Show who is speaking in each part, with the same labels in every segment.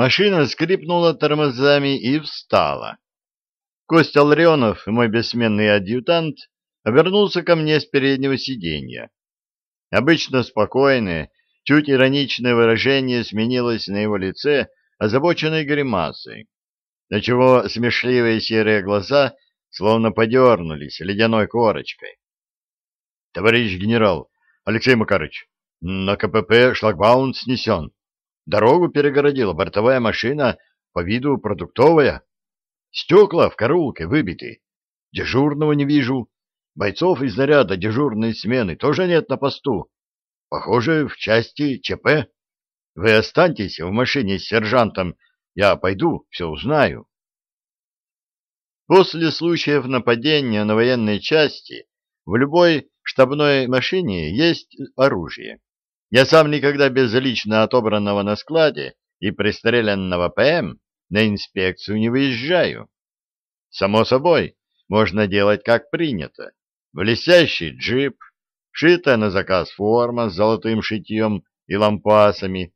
Speaker 1: Машина скрипнула тормозами и встала. Костя Ларионов, мой бессменный адъютант, обернулся ко мне с переднего сиденья. Обычно спокойное, чуть ироничное выражение сменилось на его лице озабоченной гримасой, отчего смешливые серые глаза словно подернулись ледяной корочкой. — Товарищ генерал, Алексей Макарыч, на КПП шлагбаум снесен. Дорогу перегородила бортовая машина, по виду продуктовая. Стекла в караулке выбиты. Дежурного не вижу. Бойцов из наряда дежурной смены тоже нет на посту. Похоже, в части ЧП. Вы останьтесь в машине с сержантом. Я пойду, все узнаю. После случаев нападения на военной части в любой штабной машине есть оружие. Я сам никогда без лично отобранного на складе и пристреленного ПМ на инспекцию не выезжаю. Само собой, можно делать как принято. Блестящий джип, шитая на заказ форма с золотым шитьем и лампасами.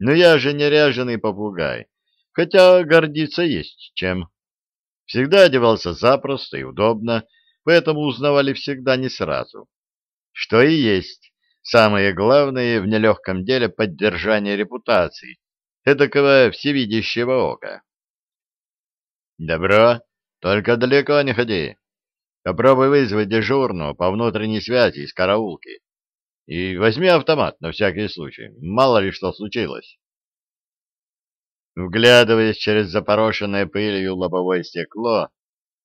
Speaker 1: Но я же не ряженый попугай, хотя гордиться есть чем. Всегда одевался запросто и удобно, поэтому узнавали всегда не сразу. Что и есть Самое главное в нелегком деле поддержание репутации, эдакого всевидящего ока. Добро, только далеко не ходи. Попробуй вызвать дежурного по внутренней связи из караулки. И возьми автомат на всякий случай, мало ли что случилось. Вглядываясь через запорошенное пылью лобовое стекло,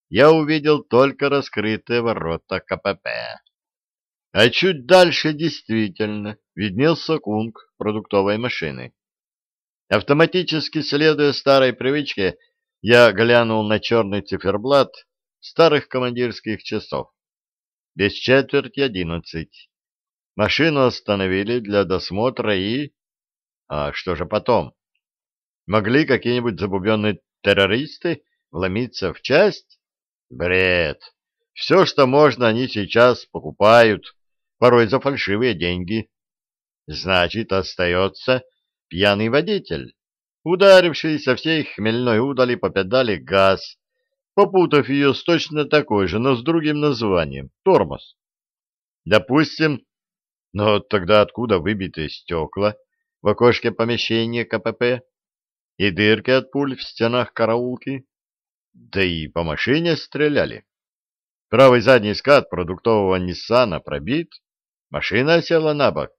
Speaker 1: я увидел только раскрытые ворота КПП. А чуть дальше действительно виднелся кунг продуктовой машины. Автоматически следуя старой привычке, я глянул на черный циферблат старых командирских часов. Без четверти одиннадцать. Машину остановили для досмотра и... А что же потом? Могли какие-нибудь забубенные террористы вломиться в часть? Бред! Все, что можно, они сейчас покупают порой за фальшивые деньги. Значит, остается пьяный водитель, ударивший со всей хмельной удали по педали газ, попутав ее с точно такой же, но с другим названием — тормоз. Допустим, но тогда откуда выбитые стекла в окошке помещения КПП и дырки от пуль в стенах караулки? Да и по машине стреляли. Правый задний скат продуктового Ниссана пробит, Машина села на бок.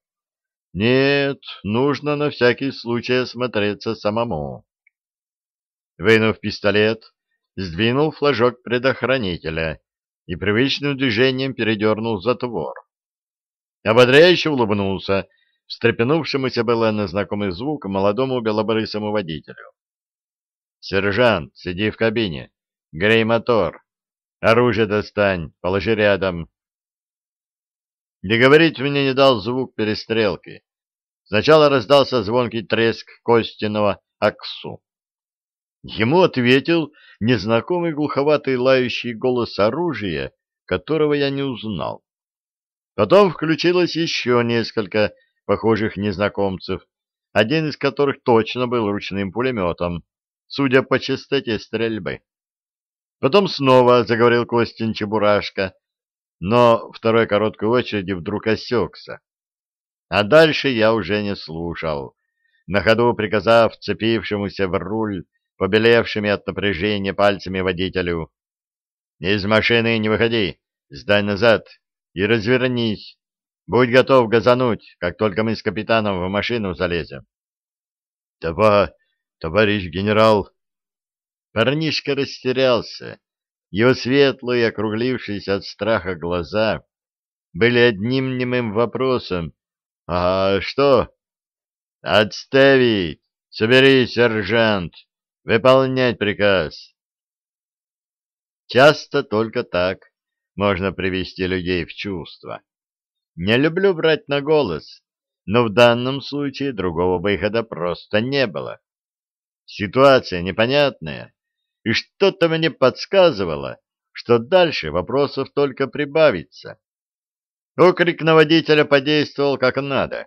Speaker 1: Нет, нужно на всякий случай осмотреться самому. Вынув пистолет, сдвинул флажок предохранителя и привычным движением передернул затвор. Ободряюще улыбнулся, встрепенувшемуся было на знакомый звук молодому белобрысому водителю. «Сержант, сиди в кабине. Грей мотор. Оружие достань, положи рядом. Договорить мне не дал звук перестрелки. Сначала раздался звонкий треск Костиного аксу. Ему ответил незнакомый глуховатый лающий голос оружия, которого я не узнал. Потом включилось еще несколько похожих незнакомцев, один из которых точно был ручным пулеметом, судя по частоте стрельбы. Потом снова заговорил Костин Чебурашка, но второй короткой очереди вдруг осекся. А дальше я уже не слушал, на ходу приказав цепившемуся в руль побелевшими от напряжения пальцами водителю «Из машины не выходи, сдай назад и развернись. Будь готов газануть, как только мы с капитаном в машину залезем». «Това, товарищ генерал!» Парнишка растерялся его светлые, округлившиеся от страха глаза были одним немым вопросом. «А что?» «Отставить! Собери, сержант! Выполнять приказ!» Часто только так можно привести людей в чувство. Не люблю брать на голос, но в данном случае другого выхода просто не было. Ситуация непонятная, и что-то мне подсказывало, что дальше вопросов только прибавится. Окрик на водителя подействовал как надо.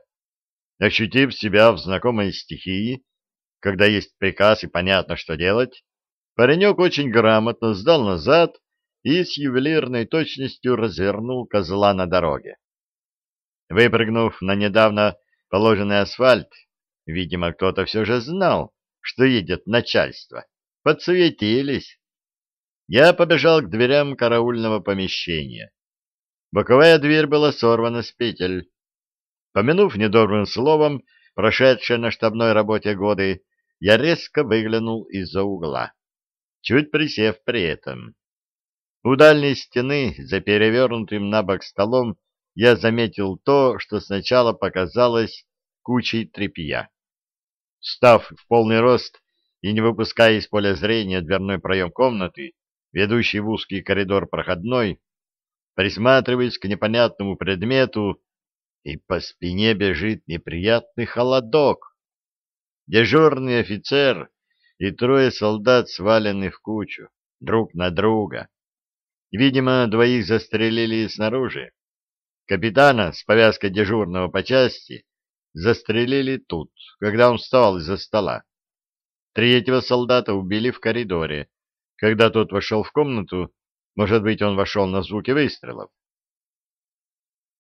Speaker 1: Ощутив себя в знакомой стихии, когда есть приказ и понятно, что делать, паренек очень грамотно сдал назад и с ювелирной точностью развернул козла на дороге. Выпрыгнув на недавно положенный асфальт, видимо, кто-то все же знал, что едет начальство, подсуетились. Я побежал к дверям караульного помещения. Боковая дверь была сорвана с петель. Помянув недобрым словом прошедшие на штабной работе годы, я резко выглянул из-за угла, чуть присев при этом. У дальней стены, за перевернутым на бок столом, я заметил то, что сначала показалось кучей тряпья. Став в полный рост и не выпуская из поля зрения дверной проем комнаты, ведущий в узкий коридор проходной, присматриваясь к непонятному предмету, и по спине бежит неприятный холодок. Дежурный офицер и трое солдат свалены в кучу, друг на друга. Видимо, двоих застрелили снаружи. Капитана с повязкой дежурного по части застрелили тут, когда он вставал из-за стола. Третьего солдата убили в коридоре. Когда тот вошел в комнату, может быть, он вошел на звуки выстрелов.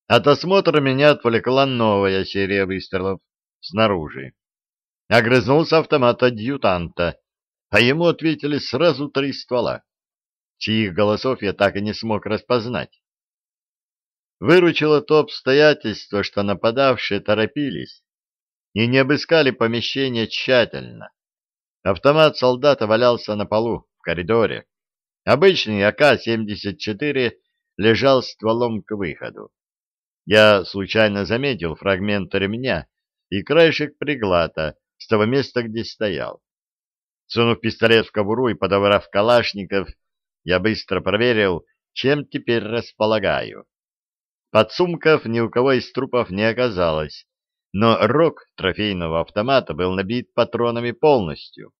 Speaker 1: От осмотра меня отвлекла новая серия выстрелов снаружи. Огрызнулся автомат адъютанта, а ему ответили сразу три ствола чьих голосов я так и не смог распознать. Выручило то обстоятельство, что нападавшие торопились и не обыскали помещение тщательно. Автомат солдата валялся на полу в коридоре. Обычный АК-74 лежал стволом к выходу. Я случайно заметил фрагмент ремня и краешек приглата с того места, где стоял. Сунув пистолет в кобуру и подобрав калашников, я быстро проверил, чем теперь располагаю. Подсумков ни у кого из трупов не оказалось, но рог трофейного автомата был набит патронами полностью.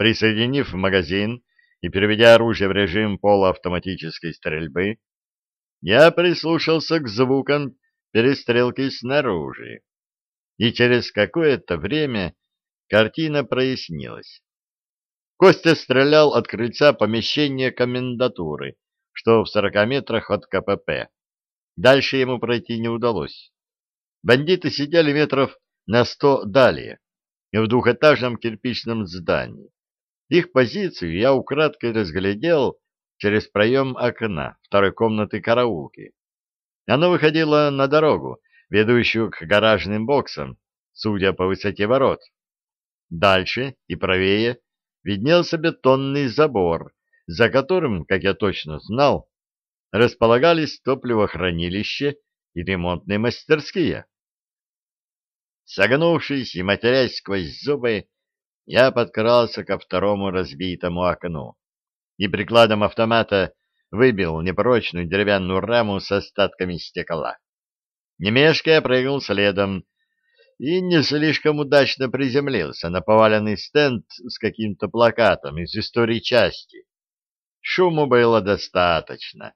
Speaker 1: Присоединив магазин и переведя оружие в режим полуавтоматической стрельбы, я прислушался к звукам перестрелки снаружи, и через какое-то время картина прояснилась. Костя стрелял от крыльца помещения комендатуры, что в сорока метрах от КПП. Дальше ему пройти не удалось. Бандиты сидели метров на сто далее, в двухэтажном кирпичном здании. Их позицию я украдкой разглядел через проем окна второй комнаты караулки. Оно выходило на дорогу, ведущую к гаражным боксам, судя по высоте ворот. Дальше и правее виднелся бетонный забор, за которым, как я точно знал, располагались топливохранилище и ремонтные мастерские. Согнувшись и матерясь сквозь зубы, я подкрался ко второму разбитому окну и прикладом автомата выбил непрочную деревянную раму с остатками стекла. Не мешкая, прыгнул следом, и не слишком удачно приземлился на поваленный стенд с каким-то плакатом из истории части. Шуму было достаточно,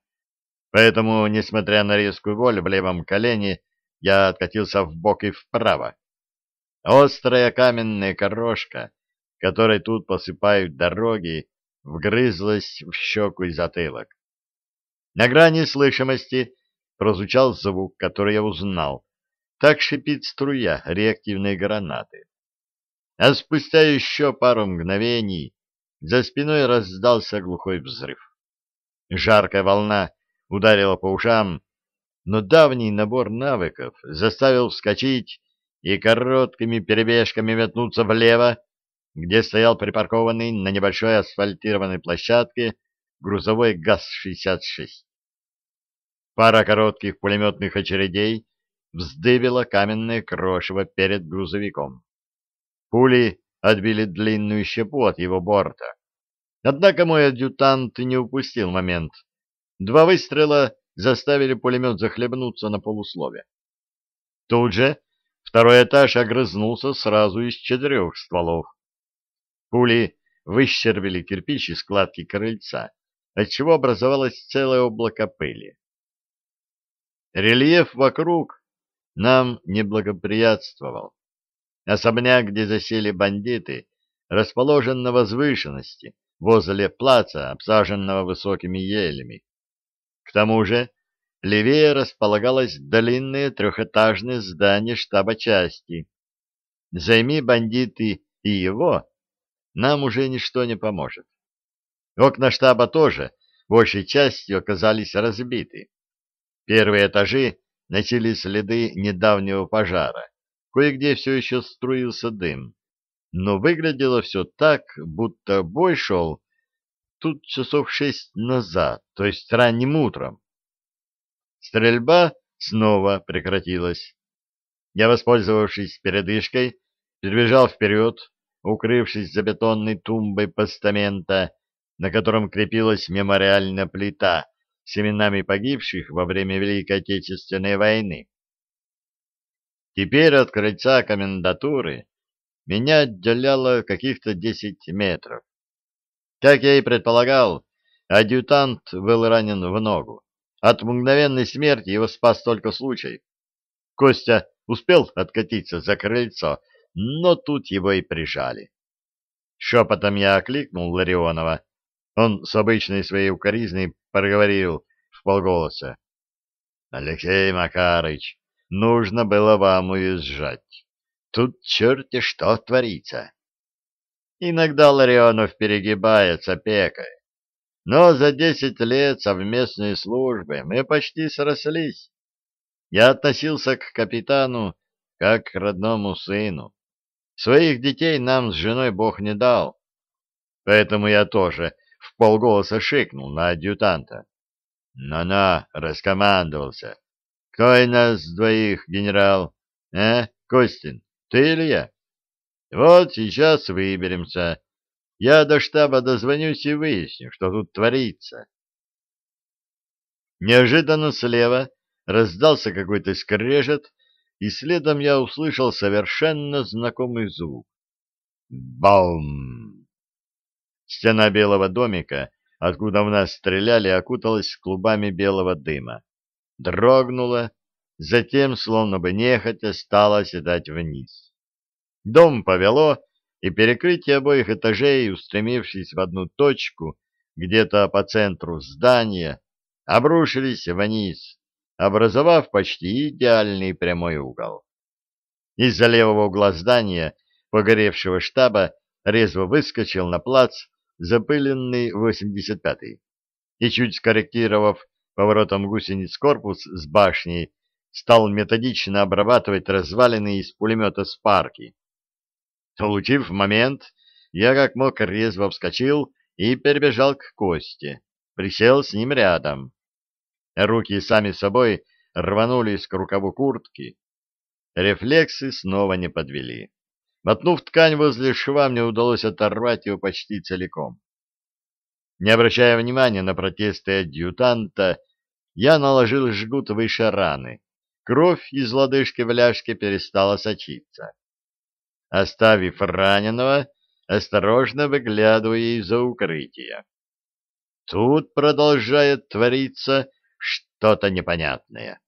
Speaker 1: поэтому, несмотря на резкую боль в левом колене, я откатился в бок и вправо. Острая каменная корошка, которой тут посыпают дороги, вгрызлась в щеку и затылок. На грани слышимости прозвучал звук, который я узнал так шипит струя реактивной гранаты. А спустя еще пару мгновений за спиной раздался глухой взрыв. Жаркая волна ударила по ушам, но давний набор навыков заставил вскочить и короткими перебежками метнуться влево, где стоял припаркованный на небольшой асфальтированной площадке грузовой ГАЗ-66. Пара коротких пулеметных очередей вздыбило каменное крошево перед грузовиком. Пули отбили длинную щепу от его борта. Однако мой адъютант не упустил момент. Два выстрела заставили пулемет захлебнуться на полуслове. Тут же второй этаж огрызнулся сразу из четырех стволов. Пули выщербили кирпич и складки крыльца, отчего образовалось целое облако пыли. Рельеф вокруг нам не благоприятствовал. Особняк, где засели бандиты, расположен на возвышенности, возле плаца, обсаженного высокими елями. К тому же левее располагалось длинное трехэтажное здание штаба части. Займи бандиты и его, нам уже ничто не поможет. Окна штаба тоже большей частью оказались разбиты. Первые этажи носили следы недавнего пожара. Кое-где все еще струился дым. Но выглядело все так, будто бой шел тут часов шесть назад, то есть ранним утром. Стрельба снова прекратилась. Я, воспользовавшись передышкой, перебежал вперед, укрывшись за бетонной тумбой постамента, на котором крепилась мемориальная плита с именами погибших во время Великой Отечественной войны. Теперь от крыльца комендатуры меня отделяло каких-то десять метров. Как я и предполагал, адъютант был ранен в ногу. От мгновенной смерти его спас только случай. Костя успел откатиться за крыльцо, но тут его и прижали. Шепотом я окликнул Ларионова. Он с обычной своей укоризной проговорил в полголоса. — Алексей Макарыч, нужно было вам уезжать. Тут черти что творится. Иногда Ларионов перегибается пекой. Но за десять лет совместной службы мы почти срослись. Я относился к капитану как к родному сыну. Своих детей нам с женой Бог не дал. Поэтому я тоже в полголоса шикнул на адъютанта. «На-на!» — раскомандовался. «Кто из нас двоих, генерал? Э, Костин, ты или я?» «Вот сейчас выберемся. Я до штаба дозвонюсь и выясню, что тут творится». Неожиданно слева раздался какой-то скрежет, и следом я услышал совершенно знакомый звук. Баум! Стена белого домика, откуда в нас стреляли, окуталась клубами белого дыма. Дрогнула, затем, словно бы нехотя, стала оседать вниз. Дом повело, и перекрытие обоих этажей, устремившись в одну точку, где-то по центру здания, обрушились вниз, образовав почти идеальный прямой угол. Из-за левого угла здания погоревшего штаба резво выскочил на плац запыленный 85-й и, чуть скорректировав поворотом гусениц корпус с башней, стал методично обрабатывать развалины из пулемета «Спарки». Улучив момент, я как мог резво вскочил и перебежал к Косте, присел с ним рядом. Руки сами собой рванулись к рукаву куртки. Рефлексы снова не подвели. Мотнув ткань возле шва, мне удалось оторвать его почти целиком. Не обращая внимания на протесты адъютанта, я наложил жгут выше раны. Кровь из лодыжки в ляжке перестала сочиться. Оставив раненого, осторожно выглядывая из-за укрытия. Тут продолжает твориться что-то непонятное.